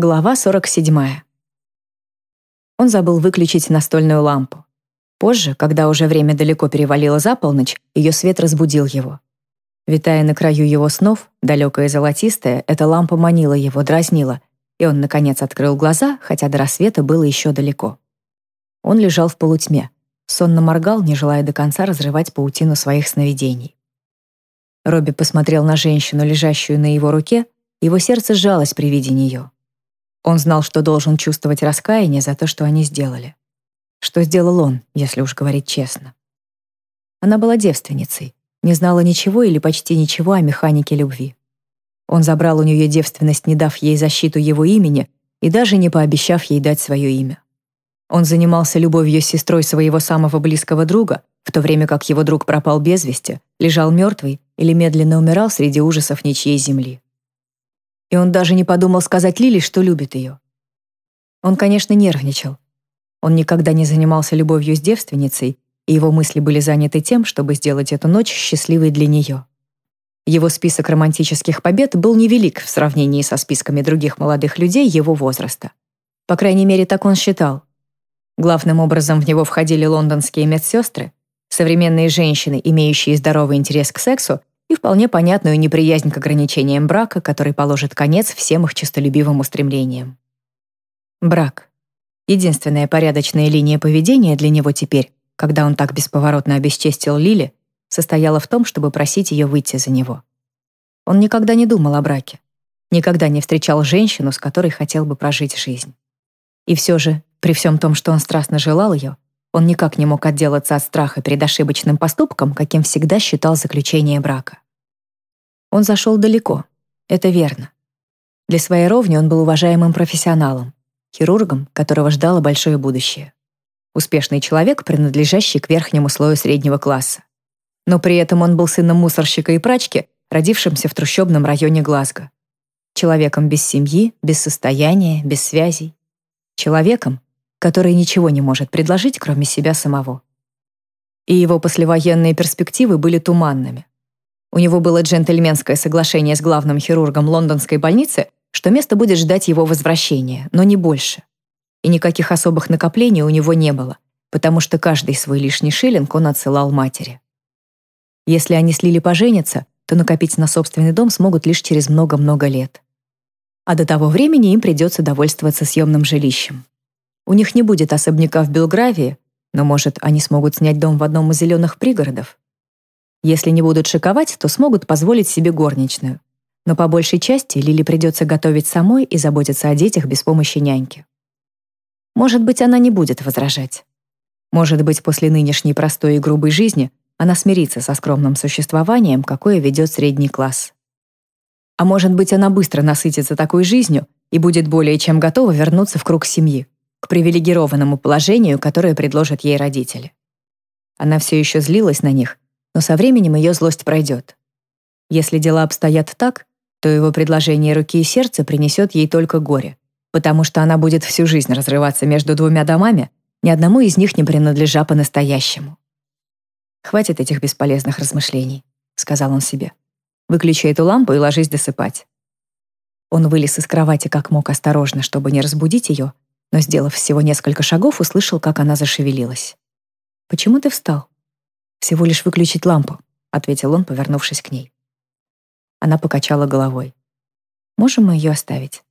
Глава 47. Он забыл выключить настольную лампу. Позже, когда уже время далеко перевалило за полночь, ее свет разбудил его. Витая на краю его снов, далекая и золотистая, эта лампа манила его, дразнила, и он, наконец, открыл глаза, хотя до рассвета было еще далеко. Он лежал в полутьме, сонно моргал, не желая до конца разрывать паутину своих сновидений. Робби посмотрел на женщину, лежащую на его руке, его сердце сжалось при виде нее. Он знал, что должен чувствовать раскаяние за то, что они сделали. Что сделал он, если уж говорить честно? Она была девственницей, не знала ничего или почти ничего о механике любви. Он забрал у нее девственность, не дав ей защиту его имени и даже не пообещав ей дать свое имя. Он занимался любовью с сестрой своего самого близкого друга, в то время как его друг пропал без вести, лежал мертвый или медленно умирал среди ужасов ничьей земли и он даже не подумал сказать Лили, что любит ее. Он, конечно, нервничал. Он никогда не занимался любовью с девственницей, и его мысли были заняты тем, чтобы сделать эту ночь счастливой для нее. Его список романтических побед был невелик в сравнении со списками других молодых людей его возраста. По крайней мере, так он считал. Главным образом в него входили лондонские медсестры, современные женщины, имеющие здоровый интерес к сексу и вполне понятную неприязнь к ограничениям брака, который положит конец всем их честолюбивым устремлениям. Брак. Единственная порядочная линия поведения для него теперь, когда он так бесповоротно обесчестил Лили, состояла в том, чтобы просить ее выйти за него. Он никогда не думал о браке, никогда не встречал женщину, с которой хотел бы прожить жизнь. И все же, при всем том, что он страстно желал ее, он никак не мог отделаться от страха перед ошибочным поступком, каким всегда считал заключение брака. Он зашел далеко, это верно. Для своей ровни он был уважаемым профессионалом, хирургом, которого ждало большое будущее. Успешный человек, принадлежащий к верхнему слою среднего класса. Но при этом он был сыном мусорщика и прачки, родившимся в трущобном районе Глазго. Человеком без семьи, без состояния, без связей. Человеком, который ничего не может предложить, кроме себя самого. И его послевоенные перспективы были туманными. У него было джентльменское соглашение с главным хирургом лондонской больницы, что место будет ждать его возвращения, но не больше. И никаких особых накоплений у него не было, потому что каждый свой лишний шиллинг он отсылал матери. Если они с Лили поженятся, то накопить на собственный дом смогут лишь через много-много лет. А до того времени им придется довольствоваться съемным жилищем. У них не будет особняка в Белгравии, но, может, они смогут снять дом в одном из зеленых пригородов. Если не будут шиковать, то смогут позволить себе горничную. Но по большей части Лили придется готовить самой и заботиться о детях без помощи няньки. Может быть, она не будет возражать. Может быть, после нынешней простой и грубой жизни она смирится со скромным существованием, какое ведет средний класс. А может быть, она быстро насытится такой жизнью и будет более чем готова вернуться в круг семьи к привилегированному положению, которое предложат ей родители. Она все еще злилась на них, но со временем ее злость пройдет. Если дела обстоят так, то его предложение руки и сердца принесет ей только горе, потому что она будет всю жизнь разрываться между двумя домами, ни одному из них не принадлежа по-настоящему. «Хватит этих бесполезных размышлений», — сказал он себе. «Выключи эту лампу и ложись досыпать». Он вылез из кровати как мог осторожно, чтобы не разбудить ее, но, сделав всего несколько шагов, услышал, как она зашевелилась. «Почему ты встал?» «Всего лишь выключить лампу», — ответил он, повернувшись к ней. Она покачала головой. «Можем мы ее оставить?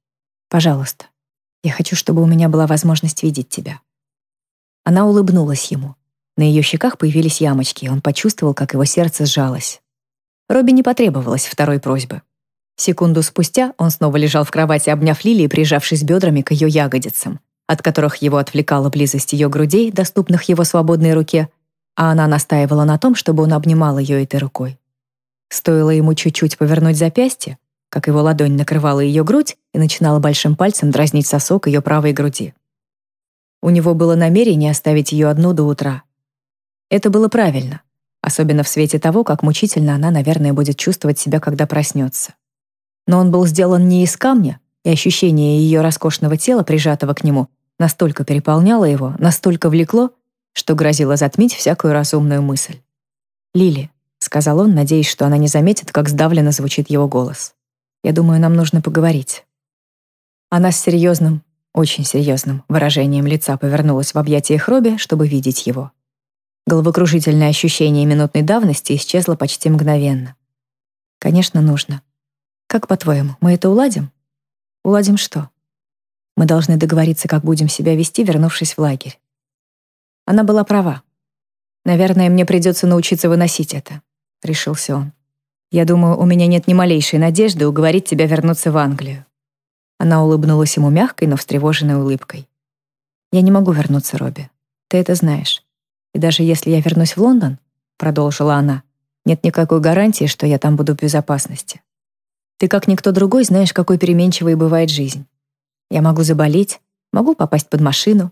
Пожалуйста. Я хочу, чтобы у меня была возможность видеть тебя». Она улыбнулась ему. На ее щеках появились ямочки, и он почувствовал, как его сердце сжалось. Робби не потребовалось второй просьбы. Секунду спустя он снова лежал в кровати, обняв Лили прижавшись бедрами к ее ягодицам от которых его отвлекала близость ее грудей, доступных его свободной руке, а она настаивала на том, чтобы он обнимал ее этой рукой. Стоило ему чуть-чуть повернуть запястье, как его ладонь накрывала ее грудь и начинала большим пальцем дразнить сосок ее правой груди. У него было намерение оставить ее одну до утра. Это было правильно, особенно в свете того, как мучительно она, наверное, будет чувствовать себя, когда проснется. Но он был сделан не из камня, и ощущение ее роскошного тела, прижатого к нему, настолько переполняло его, настолько влекло, что грозило затмить всякую разумную мысль. «Лили», — сказал он, надеясь, что она не заметит, как сдавленно звучит его голос. «Я думаю, нам нужно поговорить». Она с серьезным, очень серьезным выражением лица повернулась в объятиях Робби, чтобы видеть его. Головокружительное ощущение минутной давности исчезло почти мгновенно. «Конечно, нужно. Как по-твоему, мы это уладим?» «Уладим что?» «Мы должны договориться, как будем себя вести, вернувшись в лагерь». Она была права. «Наверное, мне придется научиться выносить это», — решился он. «Я думаю, у меня нет ни малейшей надежды уговорить тебя вернуться в Англию. Она улыбнулась ему мягкой, но встревоженной улыбкой. «Я не могу вернуться, Робби. Ты это знаешь. И даже если я вернусь в Лондон, — продолжила она, — нет никакой гарантии, что я там буду в безопасности. Ты, как никто другой, знаешь, какой переменчивой бывает жизнь. Я могу заболеть, могу попасть под машину.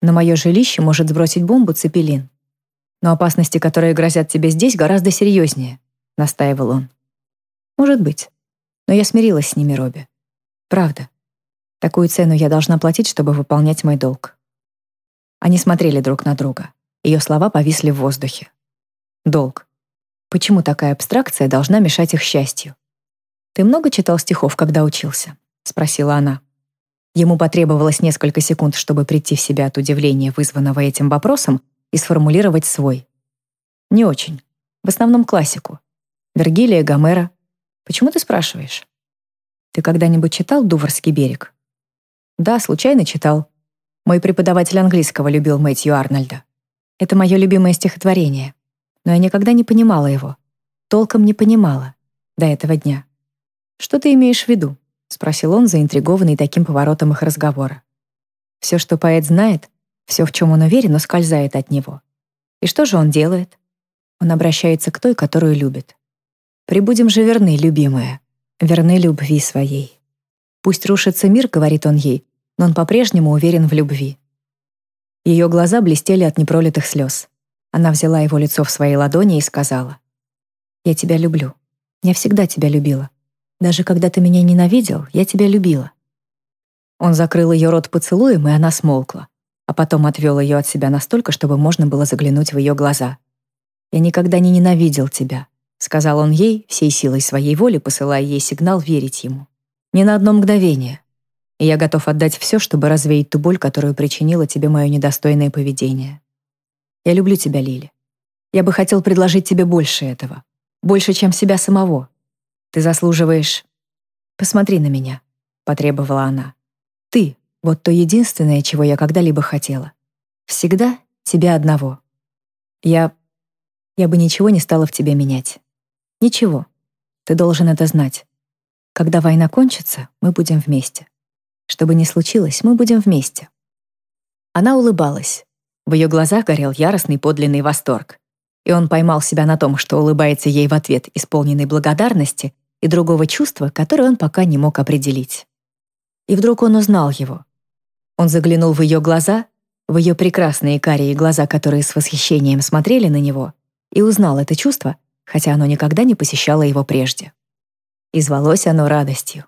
На мое жилище может сбросить бомбу Цепелин. Но опасности, которые грозят тебе здесь, гораздо серьезнее», — настаивал он. «Может быть. Но я смирилась с ними, Робби. Правда. Такую цену я должна платить, чтобы выполнять мой долг. Они смотрели друг на друга. Ее слова повисли в воздухе. Долг. Почему такая абстракция должна мешать их счастью? Ты много читал стихов, когда учился? спросила она. Ему потребовалось несколько секунд, чтобы прийти в себя от удивления, вызванного этим вопросом, и сформулировать свой. Не очень. В основном классику. Вергилия, Гомера. Почему ты спрашиваешь? Ты когда-нибудь читал «Дуварский берег»? Да, случайно читал. Мой преподаватель английского любил Мэтью Арнольда. Это мое любимое стихотворение. Но я никогда не понимала его. Толком не понимала. До этого дня. «Что ты имеешь в виду?» — спросил он, заинтригованный таким поворотом их разговора. Все, что поэт знает, все, в чем он уверен, ускользает от него. И что же он делает? Он обращается к той, которую любит. «Прибудем же верны, любимая верны любви своей. Пусть рушится мир, говорит он ей, но он по-прежнему уверен в любви. Ее глаза блестели от непролитых слез. Она взяла его лицо в свои ладони и сказала, «Я тебя люблю. Я всегда тебя любила. Даже когда ты меня ненавидел, я тебя любила». Он закрыл ее рот поцелуем, и она смолкла, а потом отвел ее от себя настолько, чтобы можно было заглянуть в ее глаза. «Я никогда не ненавидел тебя сказал он ей, всей силой своей воли посылая ей сигнал верить ему. Ни на одно мгновение. И я готов отдать все, чтобы развеять ту боль, которую причинило тебе мое недостойное поведение. Я люблю тебя, Лили. Я бы хотел предложить тебе больше этого. Больше, чем себя самого. Ты заслуживаешь... Посмотри на меня, потребовала она. Ты — вот то единственное, чего я когда-либо хотела. Всегда тебя одного. Я... Я бы ничего не стала в тебе менять. Ничего. Ты должен это знать. Когда война кончится, мы будем вместе. Что бы ни случилось, мы будем вместе. Она улыбалась. В ее глазах горел яростный подлинный восторг. И он поймал себя на том, что улыбается ей в ответ исполненной благодарности и другого чувства, которое он пока не мог определить. И вдруг он узнал его. Он заглянул в ее глаза, в ее прекрасные карие глаза, которые с восхищением смотрели на него, и узнал это чувство, хотя оно никогда не посещало его прежде. И звалось оно радостью.